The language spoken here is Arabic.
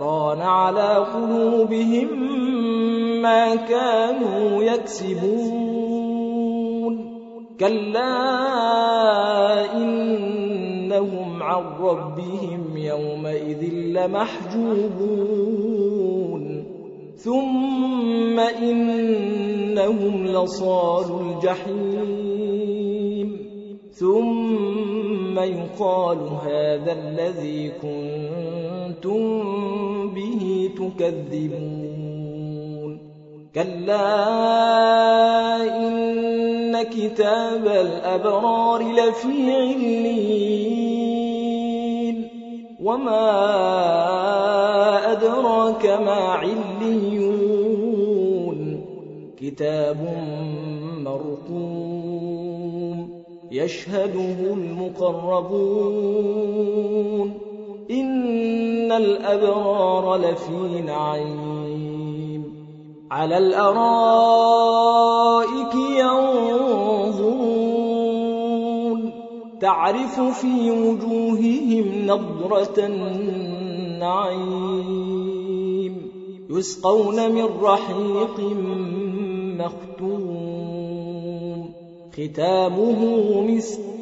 ران على قلوبهم ما كانوا يكسبون. كلا إنهم عن ربهم يومئذ لمحجوبون. ثم إنهم لصال الجحيم. ثم يقال هذا الذي كنتم به تكذبون. كلا إن كتاب الأبرار لفي علين وما أدراك ما عليون. كتاب مرقوم يشهده المقربون. إن الأبرار لفي نعيم على الأرائك ينظرون تعرف في وجوههم نضرة النعيم يسقون من رحيق مختوم ختامه مسك